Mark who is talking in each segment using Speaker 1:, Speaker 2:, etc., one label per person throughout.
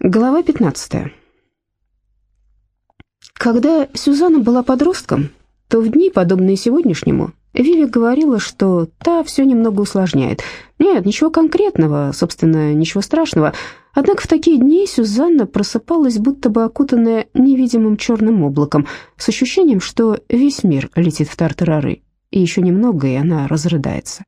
Speaker 1: Глава 15. Когда Сюзанна была подростком, то в дни, подобные сегодняшнему, Виви говорила, что та все немного усложняет. Нет, ничего конкретного, собственно, ничего страшного. Однако в такие дни Сюзанна просыпалась, будто бы окутанная невидимым черным облаком, с ощущением, что весь мир летит в тартарары, и еще немного, и она разрыдается.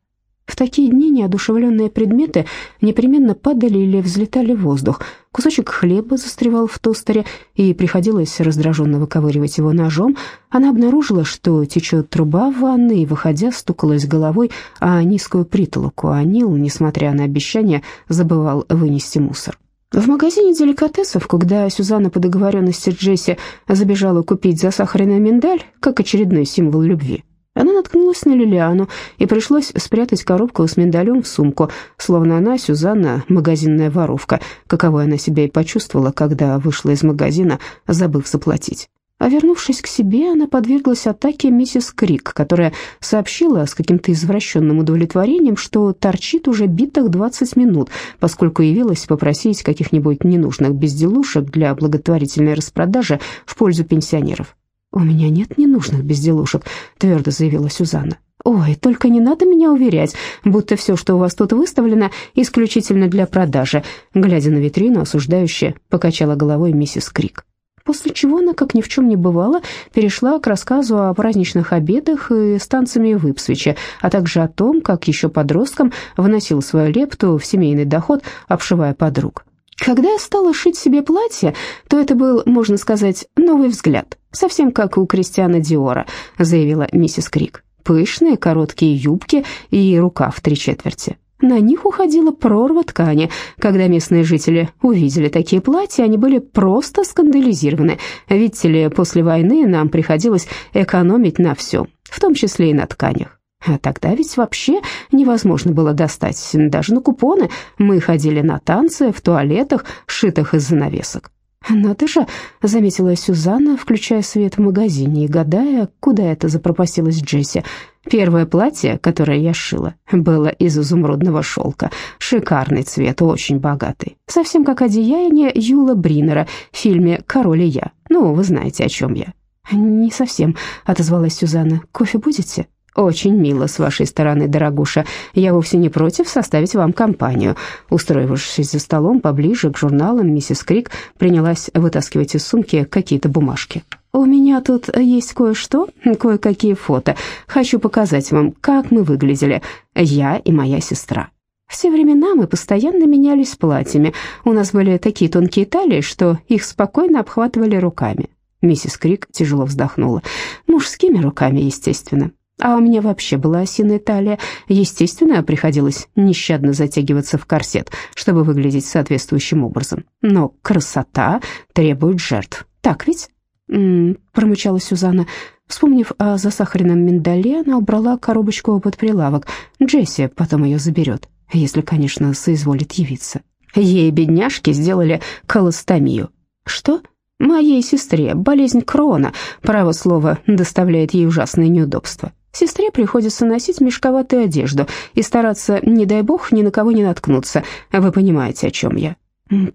Speaker 1: В такие дни неодушевленные предметы непременно падали или взлетали в воздух. Кусочек хлеба застревал в тостере, и приходилось раздраженно выковыривать его ножом. Она обнаружила, что течет труба в ванной, и, выходя, стукалась головой о низкую притолоку, а Нил, несмотря на обещание, забывал вынести мусор. В магазине деликатесов, когда Сюзанна по договоренности Джесси забежала купить засахаренный миндаль, как очередной символ любви, она наткнулась на Лилиану, и пришлось спрятать коробку с миндалем в сумку, словно она, Сюзанна, магазинная воровка, каковой она себя и почувствовала, когда вышла из магазина, забыв заплатить. А вернувшись к себе, она подверглась атаке миссис Крик, которая сообщила с каким-то извращенным удовлетворением, что торчит уже битых 20 минут, поскольку явилась попросить каких-нибудь ненужных безделушек для благотворительной распродажи в пользу пенсионеров. «У меня нет ненужных безделушек», — твердо заявила Сюзанна. «Ой, только не надо меня уверять, будто все, что у вас тут выставлено, исключительно для продажи», глядя на витрину, осуждающе покачала головой миссис Крик. После чего она, как ни в чем не бывало, перешла к рассказу о праздничных обедах и станциями в Ипсвиче, а также о том, как еще подростком вносил свою лепту в семейный доход, обшивая подруг. Когда я стала шить себе платье, то это был, можно сказать, новый взгляд, совсем как у Кристиана Диора, заявила миссис Крик. Пышные короткие юбки и рукав три четверти. На них уходила прорва ткани. Когда местные жители увидели такие платья, они были просто скандализированы. Видите ли, после войны нам приходилось экономить на всем, в том числе и на тканях. А тогда ведь вообще невозможно было достать, даже на купоны. Мы ходили на танцы в туалетах, шитых из занавесок. «Надо же», — заметила Сюзанна, включая свет в магазине и гадая, куда это запропастилась Джесси. «Первое платье, которое я шила, было из изумрудного шелка. Шикарный цвет, очень богатый. Совсем как одеяние Юла Бринера в фильме «Король и я». Ну, вы знаете, о чем я». «Не совсем», — отозвалась Сюзанна. «Кофе будете?» «Очень мило с вашей стороны, дорогуша. Я вовсе не против составить вам компанию». Устроившись за столом поближе к журналам, миссис Крик принялась вытаскивать из сумки какие-то бумажки. «У меня тут есть кое-что, кое-какие фото. Хочу показать вам, как мы выглядели, я и моя сестра». Все времена мы постоянно менялись платьями. У нас были такие тонкие талии, что их спокойно обхватывали руками. Миссис Крик тяжело вздохнула. Мужскими руками, естественно. А у меня вообще была осиная талия. Естественно, приходилось нещадно затягиваться в корсет, чтобы выглядеть соответствующим образом. Но красота требует жертв. Так ведь? М -м, промычала Сюзанна. Вспомнив о засахаренном миндале, она убрала коробочку под прилавок. Джесси потом ее заберет, если, конечно, соизволит явиться. Ей, бедняжки, сделали колостомию. Что? Моей сестре болезнь Крона, право слово, доставляет ей ужасные неудобства. Сестре приходится носить мешковатую одежду и стараться, не дай бог, ни на кого не наткнуться. Вы понимаете, о чем я?»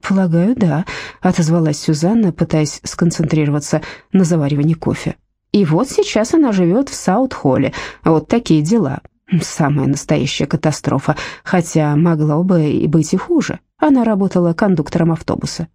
Speaker 1: «Полагаю, да», — отозвалась Сюзанна, пытаясь сконцентрироваться на заваривании кофе. «И вот сейчас она живет в Саут-Холле. Вот такие дела. Самая настоящая катастрофа, хотя могло бы и быть и хуже. Она работала кондуктором автобуса».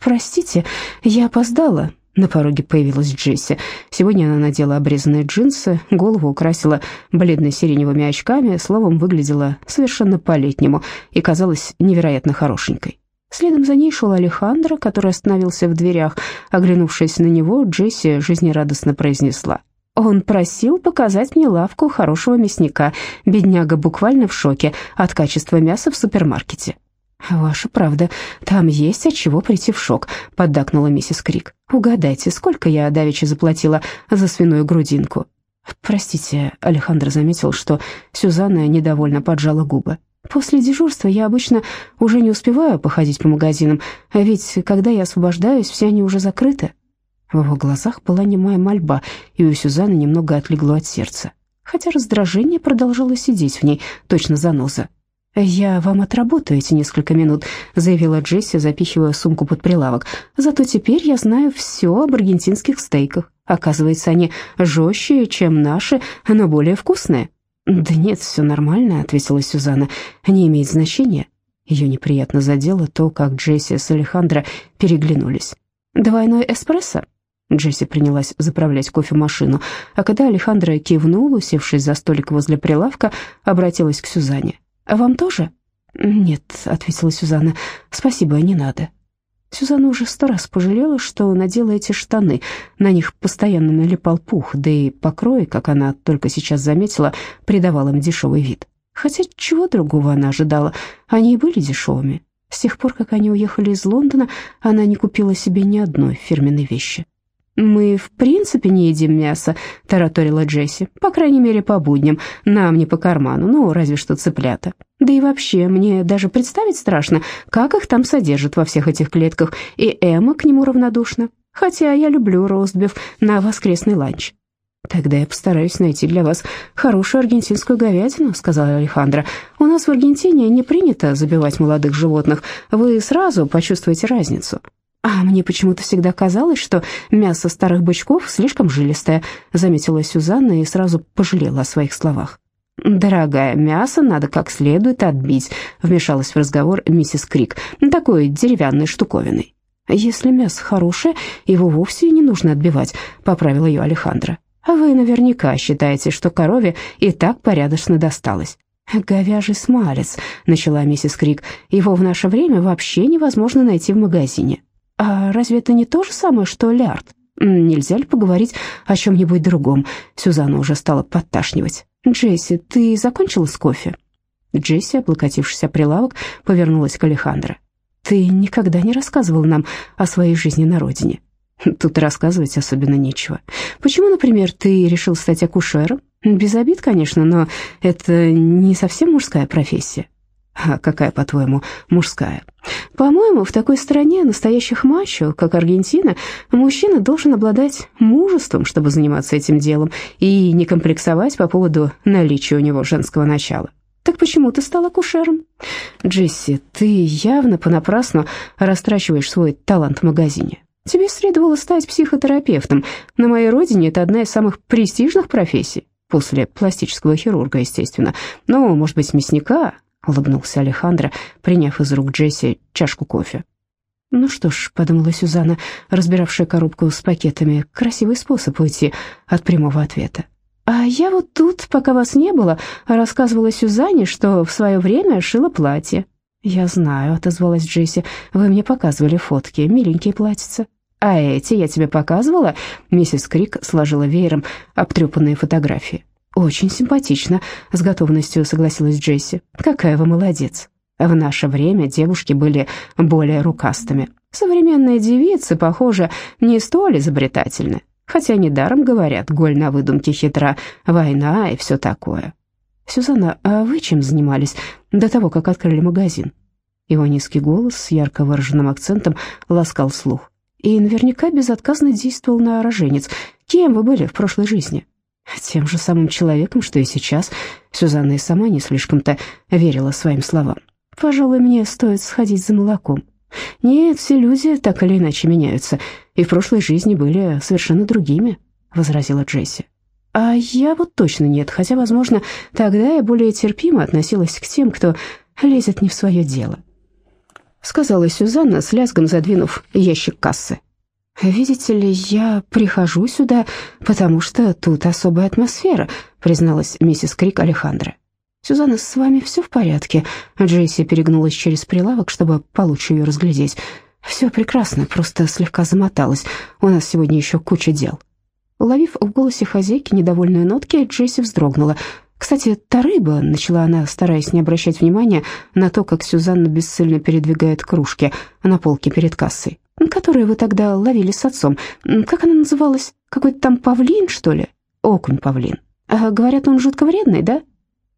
Speaker 1: «Простите, я опоздала», на пороге появилась Джесси. Сегодня она надела обрезанные джинсы, голову украсила бледно-сиреневыми очками, словом, выглядела совершенно по-летнему и казалась невероятно хорошенькой. Следом за ней шел Алехандро, который остановился в дверях. Оглянувшись на него, Джесси жизнерадостно произнесла. «Он просил показать мне лавку хорошего мясника. Бедняга буквально в шоке от качества мяса в супермаркете». «Ваша правда, там есть от чего прийти в шок», — поддакнула миссис Крик. «Угадайте, сколько я давеча заплатила за свиную грудинку?» «Простите», — Александр заметил, что Сюзанна недовольно поджала губы. «После дежурства я обычно уже не успеваю походить по магазинам, а ведь когда я освобождаюсь, все они уже закрыты». В его глазах была немая мольба, и у Сюзанны немного отлегло от сердца, хотя раздражение продолжало сидеть в ней, точно заноза. «Я вам отработаю эти несколько минут», — заявила Джесси, запихивая сумку под прилавок. «Зато теперь я знаю все об аргентинских стейках. Оказывается, они жестче, чем наши, но более вкусные». «Да нет, все нормально», — ответила Сюзанна. «Не имеет значения». Ее неприятно задело то, как Джесси с Алехандро переглянулись. «Двойной эспрессо?» Джесси принялась заправлять кофемашину, а когда Алехандро кивнул, усевшись за столик возле прилавка, обратилась к Сюзанне. «А вам тоже?» «Нет», — ответила Сюзанна, — «спасибо, не надо». Сюзанна уже сто раз пожалела, что надела эти штаны. На них постоянно налипал пух, да и покрой, как она только сейчас заметила, придавал им дешевый вид. Хотя чего другого она ожидала, они и были дешевыми. С тех пор, как они уехали из Лондона, она не купила себе ни одной фирменной вещи. «Мы в принципе не едим мясо», — тараторила Джесси. «По крайней мере, по будням. Нам не по карману, ну, разве что цыплята. Да и вообще, мне даже представить страшно, как их там содержат во всех этих клетках, и Эмма к нему равнодушна. Хотя я люблю ростбиф на воскресный ланч». «Тогда я постараюсь найти для вас хорошую аргентинскую говядину», — сказала Алехандро. «У нас в Аргентине не принято забивать молодых животных. Вы сразу почувствуете разницу». «А мне почему-то всегда казалось, что мясо старых бычков слишком жилистое», заметила Сюзанна и сразу пожалела о своих словах. «Дорогая, мясо надо как следует отбить», вмешалась в разговор миссис Крик, такой деревянной штуковиной. «Если мясо хорошее, его вовсе не нужно отбивать», поправил ее Алехандро. «А вы наверняка считаете, что корове и так порядочно досталось». «Говяжий смалец», — начала миссис Крик. «Его в наше время вообще невозможно найти в магазине. «А разве это не то же самое, что лярд? Нельзя ли поговорить о чем-нибудь другом?» Сюзанна уже стала подташнивать. «Джесси, ты закончила с кофе?» Джесси, облокотившись о прилавок, повернулась к Алехандро. «Ты никогда не рассказывал нам о своей жизни на родине». «Тут рассказывать особенно нечего. Почему, например, ты решил стать акушером? Без обид, конечно, но это не совсем мужская профессия». А какая, по-твоему, мужская? По-моему, в такой стране настоящих мачо, как Аргентина, мужчина должен обладать мужеством, чтобы заниматься этим делом, и не комплексовать по поводу наличия у него женского начала. Так почему ты стал акушером? Джесси, ты явно понапрасну растрачиваешь свой талант в магазине. Тебе следовало стать психотерапевтом. На моей родине это одна из самых престижных профессий. После пластического хирурга, естественно. Ну, может быть, мясника, — улыбнулся Алехандро, приняв из рук Джесси чашку кофе. «Ну что ж», — подумала Сюзанна, разбиравшая коробку с пакетами, — «красивый способ уйти от прямого ответа». «А я вот тут, пока вас не было, рассказывала Сюзанне, что в свое время шила платье». «Я знаю», — отозвалась Джесси, — «вы мне показывали фотки, миленькие платьица». «А эти я тебе показывала?» Миссис Крик сложила веером обтрепанные фотографии. «Очень симпатично», — с готовностью согласилась Джесси. «Какая вы молодец». В наше время девушки были более рукастыми. Современные девицы, похоже, не столь изобретательны. Хотя недаром говорят, голь на выдумке хитра, война и все такое. «Сюзанна, а вы чем занимались до того, как открыли магазин?» Его низкий голос с ярко выраженным акцентом ласкал слух. И наверняка безотказно действовал на роженец. «Кем вы были в прошлой жизни?» Тем же самым человеком, что и сейчас. Сюзанна и сама не слишком-то верила своим словам. Пожалуй, мне стоит сходить за молоком. Нет, все люди так или иначе меняются, и в прошлой жизни были совершенно другими, возразила Джесси. А я вот точно нет, хотя, возможно, тогда я более терпимо относилась к тем, кто лезет не в свое дело. Сказала Сюзанна, с лязгом задвинув ящик кассы. «Видите ли, я прихожу сюда, потому что тут особая атмосфера», призналась миссис Крик Алехандро. «Сюзанна, с вами все в порядке?» Джесси перегнулась через прилавок, чтобы получше ее разглядеть. «Все прекрасно, просто слегка замоталась. У нас сегодня еще куча дел». Уловив в голосе хозяйки недовольные нотки, Джесси вздрогнула. «Кстати, та рыба», — начала она, стараясь не обращать внимания на то, как Сюзанна бесцельно передвигает кружки на полке перед кассой которую вы тогда ловили с отцом. Как она называлась? Какой-то там павлин, что ли? Окунь-павлин. А, говорят, он жутко вредный, да?»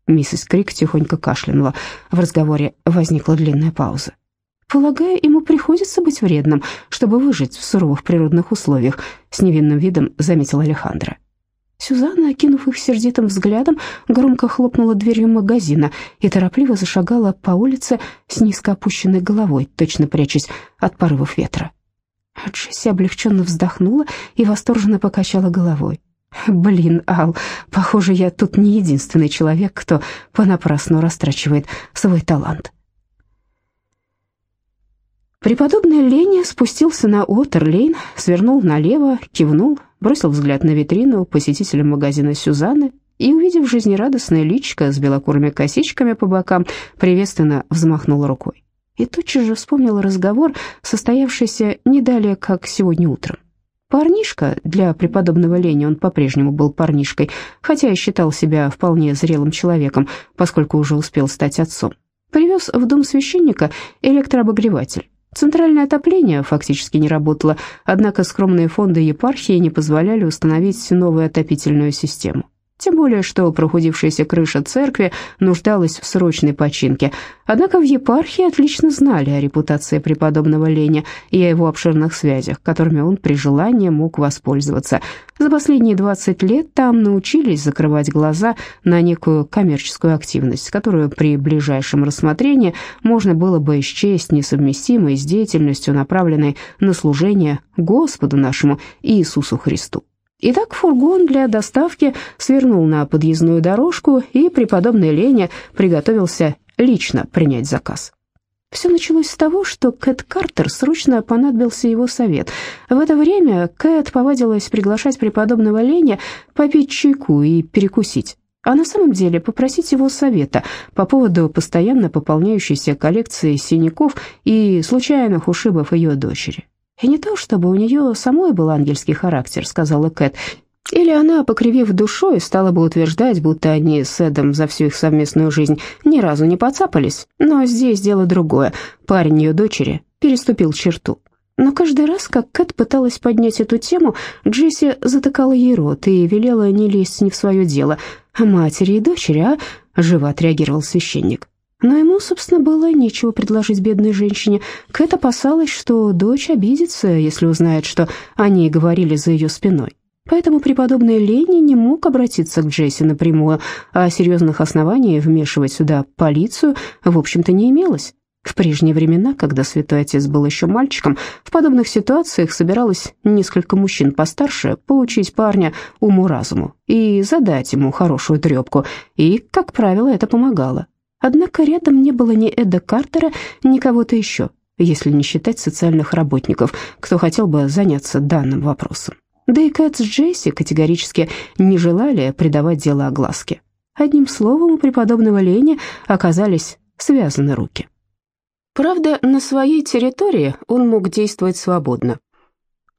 Speaker 1: Миссис Крик тихонько кашлянула. В разговоре возникла длинная пауза. «Полагаю, ему приходится быть вредным, чтобы выжить в суровых природных условиях», с невинным видом заметила Алехандро. Сюзанна, окинув их сердитым взглядом, громко хлопнула дверью магазина и торопливо зашагала по улице с низко опущенной головой, точно прячась от порывов ветра. Джесси облегченно вздохнула и восторженно покачала головой. «Блин, Ал, похоже, я тут не единственный человек, кто понапрасну растрачивает свой талант». Преподобный Леня спустился на Уотерлейн, свернул налево, кивнул, бросил взгляд на витрину посетителя магазина Сюзанны и, увидев жизнерадостное личико с белокурыми косичками по бокам, приветственно взмахнул рукой. И тотчас же вспомнил разговор, состоявшийся не далее, как сегодня утром. Парнишка, для преподобного Лени он по-прежнему был парнишкой, хотя и считал себя вполне зрелым человеком, поскольку уже успел стать отцом, привез в дом священника электрообогреватель. Центральное отопление фактически не работало, однако скромные фонды епархии не позволяли установить новую отопительную систему. Тем более, что прохудившаяся крыша церкви нуждалась в срочной починке. Однако в епархии отлично знали о репутации преподобного Леня и о его обширных связях, которыми он при желании мог воспользоваться. За последние 20 лет там научились закрывать глаза на некую коммерческую активность, которую при ближайшем рассмотрении можно было бы исчесть несовместимой с деятельностью, направленной на служение Господу нашему Иисусу Христу. Итак, фургон для доставки свернул на подъездную дорожку, и преподобный Леня приготовился лично принять заказ. Все началось с того, что Кэт Картер срочно понадобился его совет. В это время Кэт повадилась приглашать преподобного Леня попить чайку и перекусить, а на самом деле попросить его совета по поводу постоянно пополняющейся коллекции синяков и случайных ушибов ее дочери. «И не то, чтобы у нее самой был ангельский характер», — сказала Кэт. Или она, покривив душой, стала бы утверждать, будто они с Эдом за всю их совместную жизнь ни разу не поцапались. Но здесь дело другое. Парень ее дочери переступил черту. Но каждый раз, как Кэт пыталась поднять эту тему, Джесси затыкала ей рот и велела не лезть не в свое дело. «А матери и дочери, а?» — живо отреагировал священник. Но ему, собственно, было нечего предложить бедной женщине. Кэт опасалась, что дочь обидится, если узнает, что они говорили за ее спиной. Поэтому преподобный Ленни не мог обратиться к Джесси напрямую, а серьезных оснований вмешивать сюда полицию, в общем-то, не имелось. В прежние времена, когда святой отец был еще мальчиком, в подобных ситуациях собиралось несколько мужчин постарше поучить парня уму-разуму и задать ему хорошую трепку, и, как правило, это помогало. Однако рядом не было ни Эда Картера, ни кого-то еще, если не считать социальных работников, кто хотел бы заняться данным вопросом. Да и Кэт с Джесси категорически не желали придавать дело огласке. Одним словом, у преподобного Лени оказались связаны руки. Правда, на своей территории он мог действовать свободно.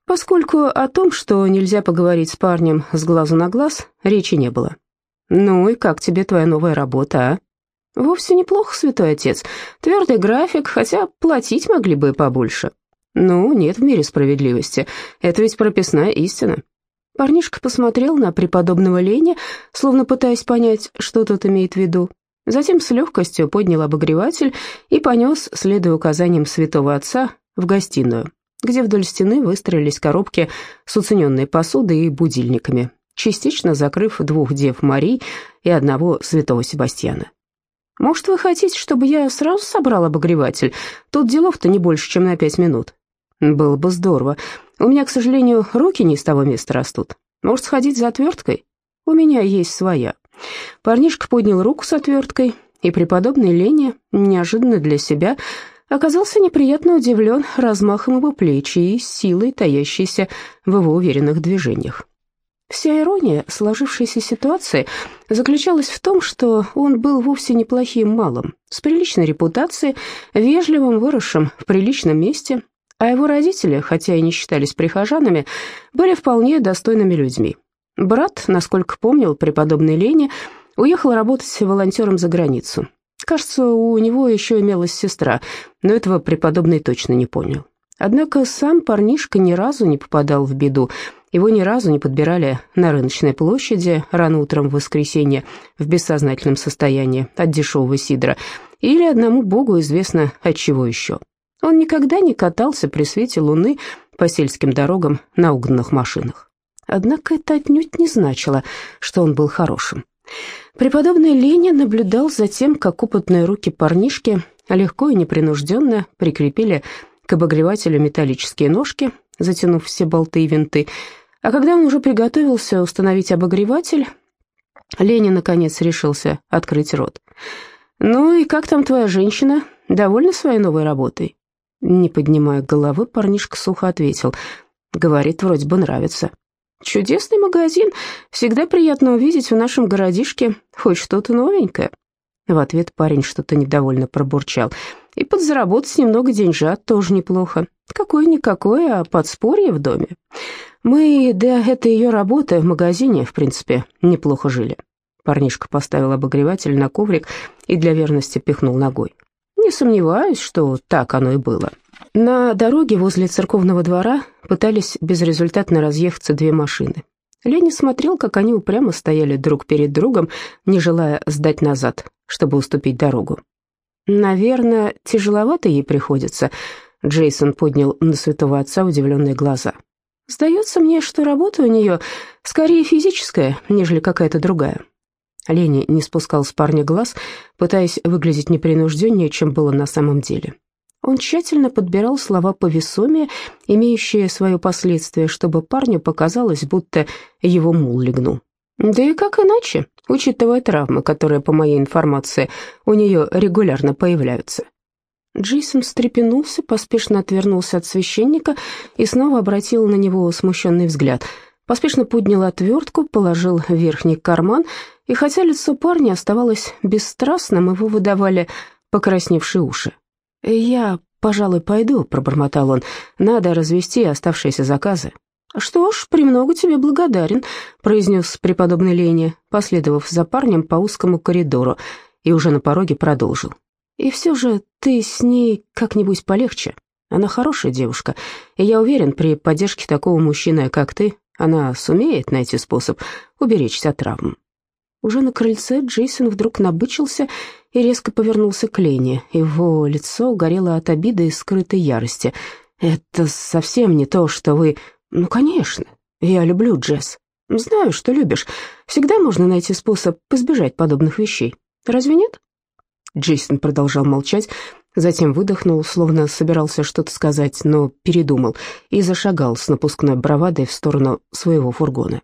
Speaker 1: Поскольку о том, что нельзя поговорить с парнем с глазу на глаз, речи не было. «Ну и как тебе твоя новая работа, а?» «Вовсе неплохо, святой отец. Твердый график, хотя платить могли бы побольше». «Ну, нет в мире справедливости. Это ведь прописная истина». Парнишка посмотрел на преподобного Леня, словно пытаясь понять, что тот имеет в виду. Затем с легкостью поднял обогреватель и понес, следуя указаниям святого отца, в гостиную, где вдоль стены выстроились коробки с уцененной посудой и будильниками, частично закрыв двух дев Марий и одного святого Себастьяна. Может, вы хотите, чтобы я сразу собрал обогреватель? Тут делов-то не больше, чем на пять минут. Было бы здорово. У меня, к сожалению, руки не с того места растут. Может, сходить за отверткой? У меня есть своя. Парнишка поднял руку с отверткой, и преподобный Леня, неожиданно для себя, оказался неприятно удивлен размахом его плеч и силой, таящейся в его уверенных движениях. Вся ирония сложившейся ситуации заключалась в том, что он был вовсе неплохим малым, с приличной репутацией, вежливым, выросшим в приличном месте, а его родители, хотя и не считались прихожанами, были вполне достойными людьми. Брат, насколько помнил преподобный Леня, уехал работать волонтером за границу. Кажется, у него еще имелась сестра, но этого преподобный точно не понял. Однако сам парнишка ни разу не попадал в беду, его ни разу не подбирали на рыночной площади рано утром в воскресенье в бессознательном состоянии от дешевого сидра, или одному богу известно от чего еще. Он никогда не катался при свете луны по сельским дорогам на угнанных машинах. Однако это отнюдь не значило, что он был хорошим. Преподобный Леня наблюдал за тем, как опытные руки парнишки легко и непринужденно прикрепили к обогревателю металлические ножки, затянув все болты и винты, а когда он уже приготовился установить обогреватель, Леня, наконец, решился открыть рот. «Ну и как там твоя женщина? Довольна своей новой работой?» Не поднимая головы, парнишка сухо ответил. «Говорит, вроде бы нравится». «Чудесный магазин. Всегда приятно увидеть в нашем городишке хоть что-то новенькое». В ответ парень что-то недовольно пробурчал. «И подзаработать немного деньжат тоже неплохо. Какое-никакое, а подспорье в доме. Мы до этой ее работы в магазине, в принципе, неплохо жили». Парнишка поставил обогреватель на коврик и для верности пихнул ногой. «Не сомневаюсь, что так оно и было». На дороге возле церковного двора пытались безрезультатно разъехаться две машины. Леня смотрел, как они упрямо стояли друг перед другом, не желая сдать назад, чтобы уступить дорогу. «Наверное, тяжеловато ей приходится», — Джейсон поднял на святого отца удивленные глаза. «Сдается мне, что работа у нее скорее физическая, нежели какая-то другая». Леня не спускал с парня глаз, пытаясь выглядеть непринужденнее, чем было на самом деле. Он тщательно подбирал слова повесомее, имеющие свое последствие, чтобы парню показалось, будто его мул легнул. Да и как иначе, учитывая травмы, которые, по моей информации, у нее регулярно появляются. Джейсон встрепенулся, поспешно отвернулся от священника и снова обратил на него смущенный взгляд. Поспешно поднял отвертку, положил в верхний карман, и хотя лицо парня оставалось бесстрастным, его выдавали покрасневшие уши. «Я, пожалуй, пойду», — пробормотал он. «Надо развести оставшиеся заказы». «Что ж, премного тебе благодарен», — произнес преподобный Леня, последовав за парнем по узкому коридору, и уже на пороге продолжил. «И все же ты с ней как-нибудь полегче. Она хорошая девушка, и я уверен, при поддержке такого мужчины, как ты, она сумеет найти способ уберечься от травм». Уже на крыльце Джейсон вдруг набычился и резко повернулся к Лене. Его лицо горело от обиды и скрытой ярости. «Это совсем не то, что вы...» «Ну, конечно, я люблю Джесс. Знаю, что любишь. Всегда можно найти способ избежать подобных вещей. Разве нет?» Джейсон продолжал молчать, затем выдохнул, словно собирался что-то сказать, но передумал и зашагал с напускной бравадой в сторону своего фургона.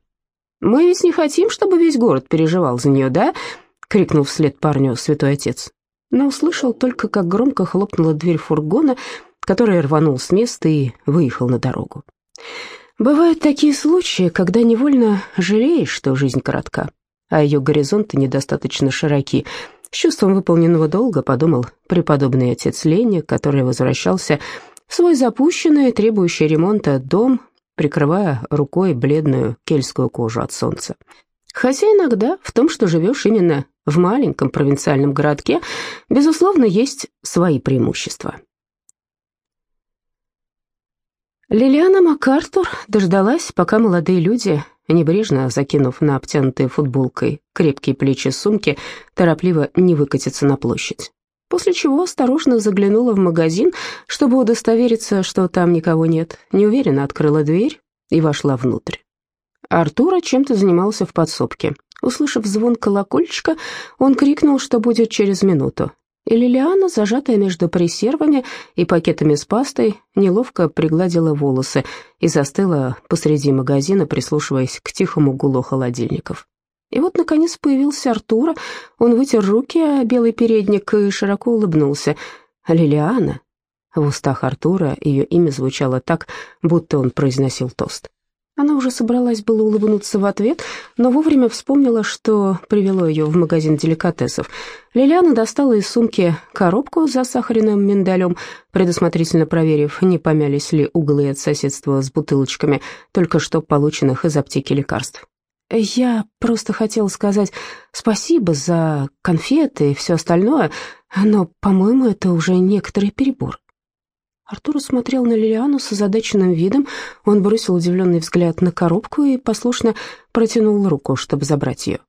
Speaker 1: «Мы ведь не хотим, чтобы весь город переживал за нее, да?» — крикнул вслед парню святой отец. Но услышал только, как громко хлопнула дверь фургона, который рванул с места и выехал на дорогу. Бывают такие случаи, когда невольно жалеешь, что жизнь коротка, а ее горизонты недостаточно широки. С чувством выполненного долга подумал преподобный отец Леня, который возвращался в свой запущенный, требующий ремонта дом, прикрывая рукой бледную кельтскую кожу от солнца. Хотя иногда в том, что живешь именно в маленьком провинциальном городке, безусловно, есть свои преимущества. Лилиана МакАртур дождалась, пока молодые люди, небрежно закинув на обтянутые футболкой крепкие плечи сумки, торопливо не выкатятся на площадь после чего осторожно заглянула в магазин, чтобы удостовериться, что там никого нет, неуверенно открыла дверь и вошла внутрь. Артура чем-то занимался в подсобке. Услышав звон колокольчика, он крикнул, что будет через минуту. И Лилиана, зажатая между пресервами и пакетами с пастой, неловко пригладила волосы и застыла посреди магазина, прислушиваясь к тихому гулу холодильников. И вот, наконец, появился Артура. Он вытер руки о белый передник и широко улыбнулся. «Лилиана?» В устах Артура ее имя звучало так, будто он произносил тост. Она уже собралась было улыбнуться в ответ, но вовремя вспомнила, что привело ее в магазин деликатесов. Лилиана достала из сумки коробку с засахаренным миндалем, предусмотрительно проверив, не помялись ли углы от соседства с бутылочками, только что полученных из аптеки лекарств. «Я просто хотела сказать спасибо за конфеты и все остальное, но, по-моему, это уже некоторый перебор». Артур смотрел на Лилиану с озадаченным видом, он бросил удивленный взгляд на коробку и послушно протянул руку, чтобы забрать ее.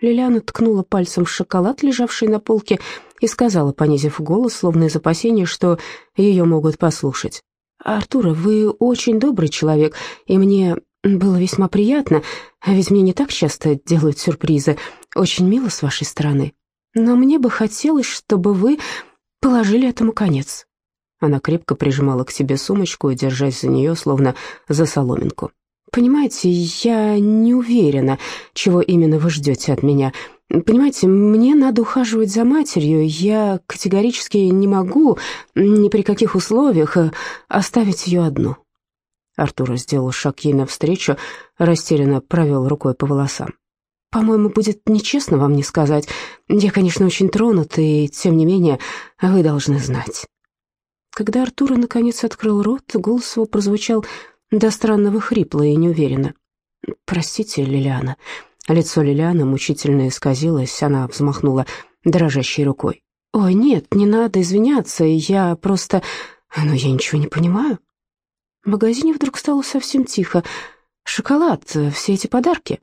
Speaker 1: Лилиана ткнула пальцем в шоколад, лежавший на полке, и сказала, понизив голос, словно из опасения, что ее могут послушать. «Артур, вы очень добрый человек, и мне Было весьма приятно, а ведь мне не так часто делают сюрпризы. Очень мило с вашей стороны. Но мне бы хотелось, чтобы вы положили этому конец». Она крепко прижимала к себе сумочку, держась за нее, словно за соломинку. «Понимаете, я не уверена, чего именно вы ждете от меня. Понимаете, мне надо ухаживать за матерью. Я категорически не могу ни при каких условиях оставить ее одну». Артур сделал шаг ей навстречу, растерянно провел рукой по волосам. «По-моему, будет нечестно вам не сказать. Я, конечно, очень тронут, и, тем не менее, вы должны знать». Когда Артур наконец открыл рот, голос его прозвучал до странного хрипло и неуверенно. «Простите, Лилиана». Лицо Лилианы мучительно исказилось, она взмахнула дрожащей рукой. «Ой, нет, не надо извиняться, я просто... Но я ничего не понимаю». В магазине вдруг стало совсем тихо. «Шоколад, все эти подарки».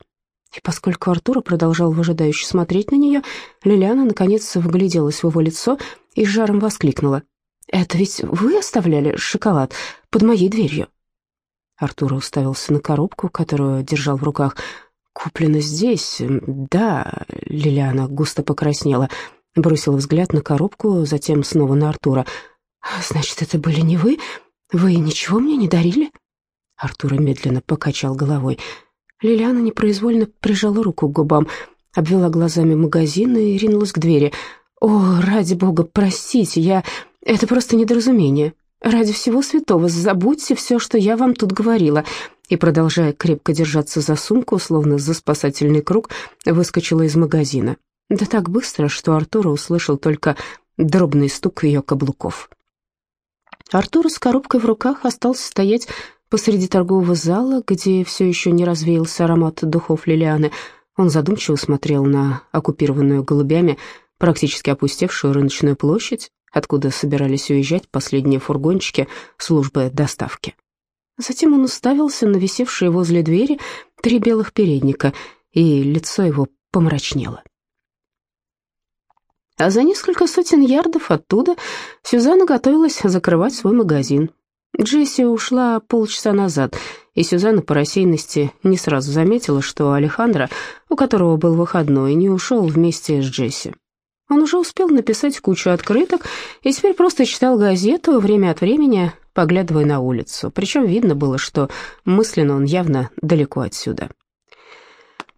Speaker 1: И поскольку Артура продолжал выжидающе смотреть на нее, Лилиана наконец вгляделась в его лицо и с жаром воскликнула. «Это ведь вы оставляли шоколад под моей дверью?» Артур уставился на коробку, которую держал в руках. «Куплено здесь, да...» Лилиана густо покраснела, бросила взгляд на коробку, затем снова на Артура. «Значит, это были не вы? Вы ничего мне не дарили?» Артур медленно покачал головой. Лилиана непроизвольно прижала руку к губам, обвела глазами магазин и ринулась к двери. «О, ради бога, простите, я... Это просто недоразумение. Ради всего святого, забудьте все, что я вам тут говорила». И, продолжая крепко держаться за сумку, словно за спасательный круг, выскочила из магазина. Да так быстро, что Артур услышал только дробный стук ее каблуков. Артур с коробкой в руках остался стоять посреди торгового зала, где все еще не развеялся аромат духов Лилианы. Он задумчиво смотрел на оккупированную голубями, практически опустевшую рыночную площадь, откуда собирались уезжать последние фургончики службы доставки. Затем он уставился на висевшие возле двери три белых передника, и лицо его помрачнело. А за несколько сотен ярдов оттуда Сюзанна готовилась закрывать свой магазин. Джесси ушла полчаса назад, и Сюзанна по рассеянности не сразу заметила, что Алехандро, у которого был выходной, не ушел вместе с Джесси. Он уже успел написать кучу открыток и теперь просто читал газету, время от времени поглядывая на улицу. Причем видно было, что мысленно он явно далеко отсюда.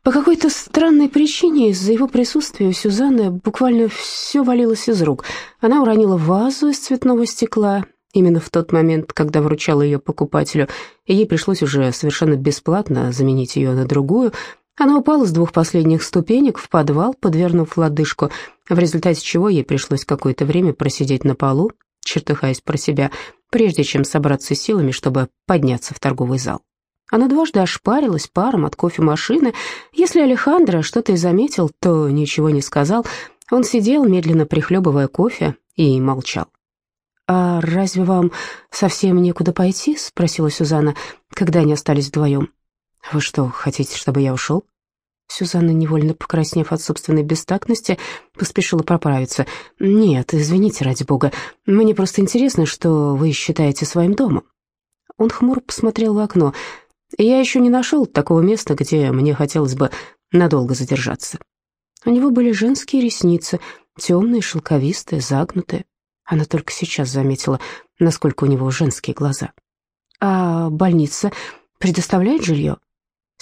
Speaker 1: По какой-то странной причине из-за его присутствия у Сюзанны буквально все валилось из рук. Она уронила вазу из цветного стекла именно в тот момент, когда вручала ее покупателю, ей пришлось уже совершенно бесплатно заменить ее на другую – она упала с двух последних ступенек в подвал, подвернув лодыжку, в результате чего ей пришлось какое-то время просидеть на полу, чертыхаясь про себя, прежде чем собраться силами, чтобы подняться в торговый зал. Она дважды ошпарилась паром от кофемашины. Если Алехандро что-то и заметил, то ничего не сказал. Он сидел, медленно прихлебывая кофе, и молчал. «А разве вам совсем некуда пойти?» — спросила Сюзанна, когда они остались вдвоем. «Вы что, хотите, чтобы я ушел?» Сюзанна, невольно покраснев от собственной бестактности, поспешила поправиться. «Нет, извините, ради бога, мне просто интересно, что вы считаете своим домом». Он хмуро посмотрел в окно. «Я еще не нашел такого места, где мне хотелось бы надолго задержаться». У него были женские ресницы, темные, шелковистые, загнутые. Она только сейчас заметила, насколько у него женские глаза. «А больница предоставляет жилье?»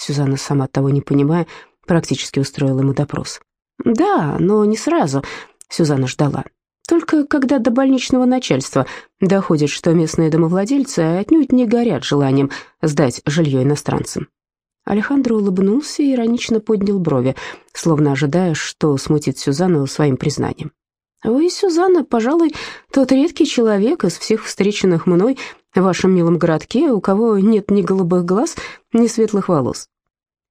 Speaker 1: Сюзанна, сама того не понимая, практически устроила ему допрос. «Да, но не сразу», — Сюзанна ждала. «Только когда до больничного начальства доходит, что местные домовладельцы отнюдь не горят желанием сдать жилье иностранцам». Алехандро улыбнулся и иронично поднял брови, словно ожидая, что смутит Сюзанну своим признанием. «Вы, Сюзанна, пожалуй, тот редкий человек из всех встреченных мной в вашем милом городке, у кого нет ни голубых глаз, ни светлых волос.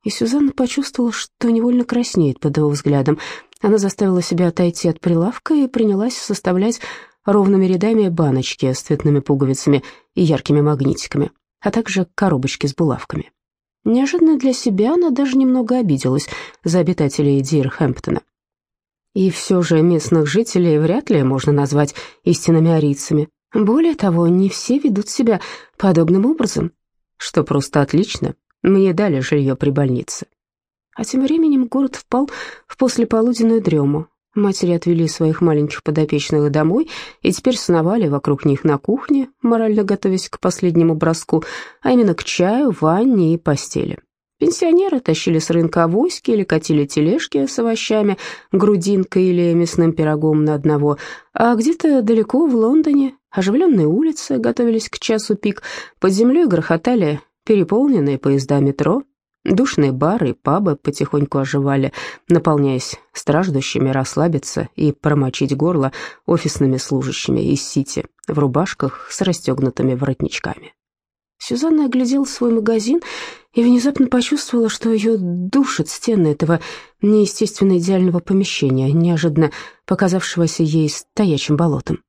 Speaker 1: И Сюзанна почувствовала, что невольно краснеет под его взглядом. Она заставила себя отойти от прилавка и принялась составлять ровными рядами баночки с цветными пуговицами и яркими магнитиками, а также коробочки с булавками. Неожиданно для себя она даже немного обиделась за обитателей Дирхэмптона. И все же местных жителей вряд ли можно назвать истинными арийцами. Более того, не все ведут себя подобным образом, что просто отлично, Мне дали жилье при больнице. А тем временем город впал в послеполуденную дрему. Матери отвели своих маленьких подопечных домой и теперь сновали вокруг них на кухне, морально готовясь к последнему броску, а именно к чаю, ванне и постели. Пенсионеры тащили с рынка авоськи или катили тележки с овощами, грудинкой или мясным пирогом на одного, а где-то далеко в Лондоне оживленные улицы готовились к часу пик, под землей грохотали переполненные поезда метро, душные бары и пабы потихоньку оживали, наполняясь страждущими расслабиться и промочить горло офисными служащими из Сити в рубашках с расстегнутыми воротничками. Сюзанна оглядела свой магазин и внезапно почувствовала, что ее душит стены этого неестественно идеального помещения, неожиданно показавшегося ей стоячим болотом.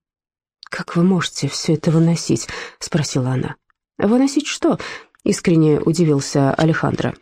Speaker 1: «Как вы можете все это выносить?» — спросила она. «Выносить что?» — искренне удивился Алехандро.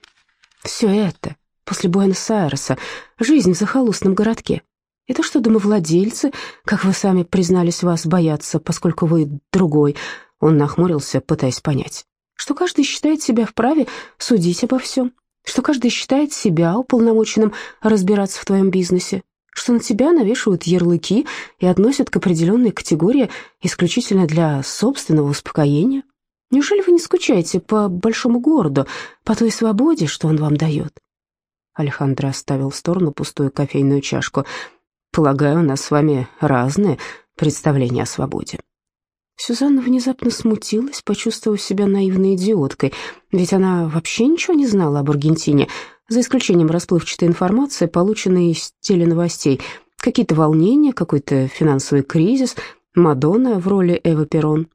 Speaker 1: «Все это, после Буэнос-Айреса, жизнь в захолустном городке. И то, что домовладельцы, как вы сами признались, вас боятся, поскольку вы другой, он нахмурился, пытаясь понять, что каждый считает себя вправе судить обо всем, что каждый считает себя уполномоченным разбираться в твоем бизнесе, что на тебя навешивают ярлыки и относят к определенной категории исключительно для собственного успокоения. Неужели вы не скучаете по большому городу, по той свободе, что он вам дает?» Алехандро оставил в сторону пустую кофейную чашку. «Полагаю, у нас с вами разные представления о свободе». Сюзанна внезапно смутилась, почувствовав себя наивной идиоткой, ведь она вообще ничего не знала об Аргентине, за исключением расплывчатой информации, полученной из теленовостей. Какие-то волнения, какой-то финансовый кризис, Мадонна в роли Эвы Перрон.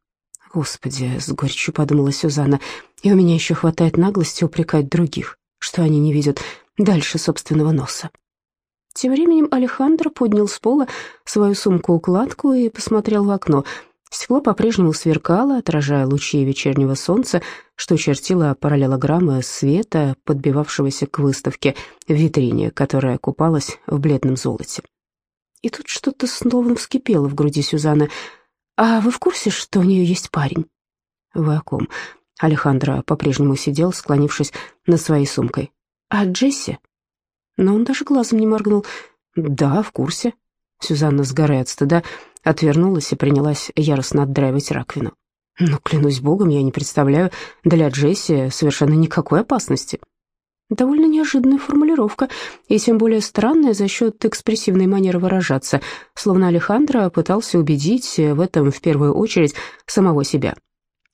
Speaker 1: «Господи», — с горечью подумала Сюзанна, «и у меня еще хватает наглости упрекать других, что они не видят дальше собственного носа». Тем временем Алехандро поднял с пола свою сумку-укладку и посмотрел в окно — Стекло по-прежнему сверкало, отражая лучи вечернего солнца, что чертило параллелограммы света, подбивавшегося к выставке в витрине, которая купалась в бледном золоте. И тут что-то снова вскипело в груди Сюзанны. «А вы в курсе, что у нее есть парень?» «Вы о ком?» Алехандро по-прежнему сидел, склонившись над своей сумкой. «А Джесси?» Но он даже глазом не моргнул. «Да, в курсе». Сюзанна, сгорая от стыда, отвернулась и принялась яростно отдраивать раковину. Но, клянусь богом, я не представляю для Джесси совершенно никакой опасности. Довольно неожиданная формулировка, и тем более странная за счет экспрессивной манеры выражаться, словно Алехандро пытался убедить в этом в первую очередь самого себя.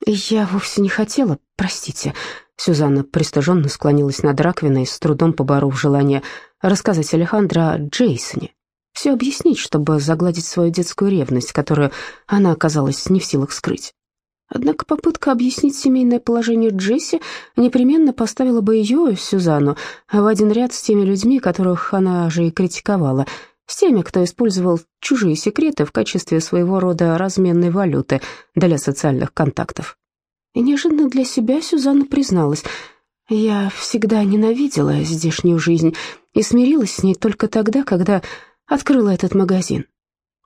Speaker 1: «Я вовсе не хотела, простите». Сюзанна пристыженно склонилась над раковиной, с трудом поборов желание рассказать Алехандро о Джейсоне, все объяснить, чтобы загладить свою детскую ревность, которую она оказалась не в силах скрыть. Однако попытка объяснить семейное положение Джесси непременно поставила бы ее, Сюзанну, в один ряд с теми людьми, которых она же и критиковала, с теми, кто использовал чужие секреты в качестве своего рода разменной валюты для социальных контактов. И неожиданно для себя Сюзанна призналась, «Я всегда ненавидела здешнюю жизнь и смирилась с ней только тогда, когда открыла этот магазин.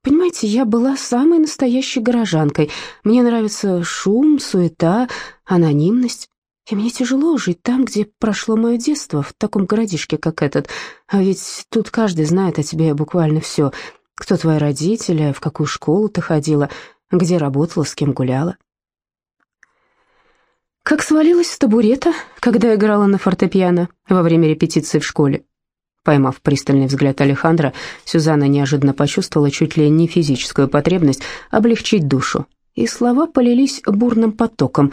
Speaker 1: Понимаете, я была самой настоящей горожанкой. Мне нравится шум, суета, анонимность. И мне тяжело жить там, где прошло мое детство, в таком городишке, как этот. А ведь тут каждый знает о тебе буквально все. Кто твои родители, в какую школу ты ходила, где работала, с кем гуляла. Как свалилась с табурета, когда играла на фортепиано во время репетиции в школе. Поймав пристальный взгляд Алехандра, Сюзанна неожиданно почувствовала чуть ли не физическую потребность облегчить душу, и слова полились бурным потоком.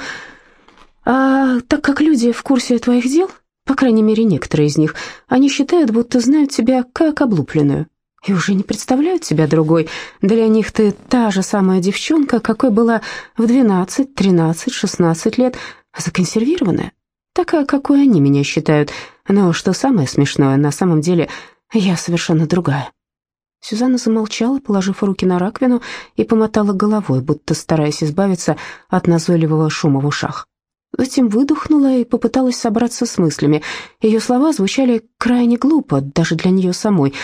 Speaker 1: «А так как люди в курсе твоих дел, по крайней мере, некоторые из них, они считают, будто знают тебя как облупленную, и уже не представляют тебя другой. Для них ты та же самая девчонка, какой была в 12, 13, 16 лет, законсервированная, такая, какой они меня считают». Но что самое смешное, на самом деле я совершенно другая. Сюзанна замолчала, положив руки на раковину, и помотала головой, будто стараясь избавиться от назойливого шума в ушах. Затем выдохнула и попыталась собраться с мыслями. Ее слова звучали крайне глупо, даже для нее самой.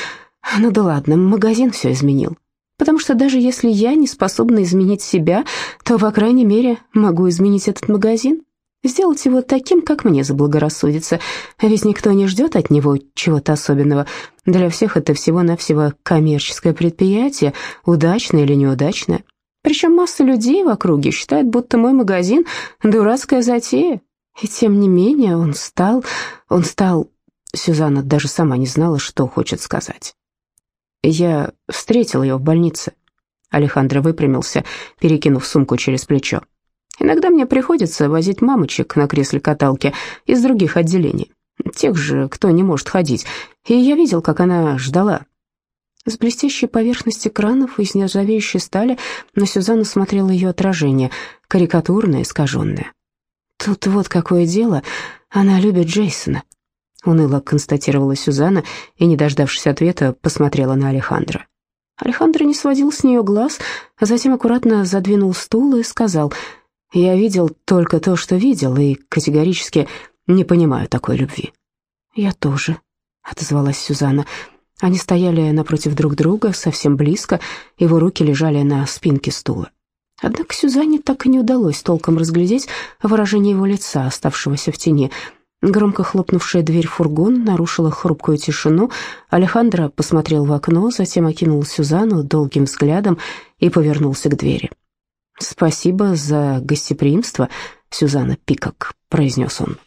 Speaker 1: Ну да ладно, магазин все изменил. Потому что даже если я не способна изменить себя, то, по крайней мере, могу изменить этот магазин. Сделать его таким, как мне заблагорассудится. Ведь никто не ждет от него чего-то особенного. Для всех это всего-навсего коммерческое предприятие, удачное или неудачное. Причем масса людей в округе считает, будто мой магазин — дурацкая затея. И тем не менее он стал... он стал... Сюзанна даже сама не знала, что хочет сказать. Я встретил ее в больнице. Алехандро выпрямился, перекинув сумку через плечо. Иногда мне приходится возить мамочек на кресле-каталке из других отделений, тех же, кто не может ходить, и я видел, как она ждала. С блестящей поверхности кранов из нержавеющей стали на Сюзанну смотрело ее отражение, карикатурное, искаженное. «Тут вот какое дело, она любит Джейсона», — уныло констатировала Сюзанна и, не дождавшись ответа, посмотрела на Алехандро. Алехандро не сводил с нее глаз, а затем аккуратно задвинул стул и сказал, «Я видел только то, что видел, и категорически не понимаю такой любви». «Я тоже», — отозвалась Сюзанна. Они стояли напротив друг друга, совсем близко, его руки лежали на спинке стула. Однако Сюзанне так и не удалось толком разглядеть выражение его лица, оставшегося в тени — Громко хлопнувшая дверь фургона нарушила хрупкую тишину. Алехандро посмотрел в окно, затем окинул Сюзанну долгим взглядом и повернулся к двери. «Спасибо за гостеприимство, Сюзанна Пикок», — произнес он.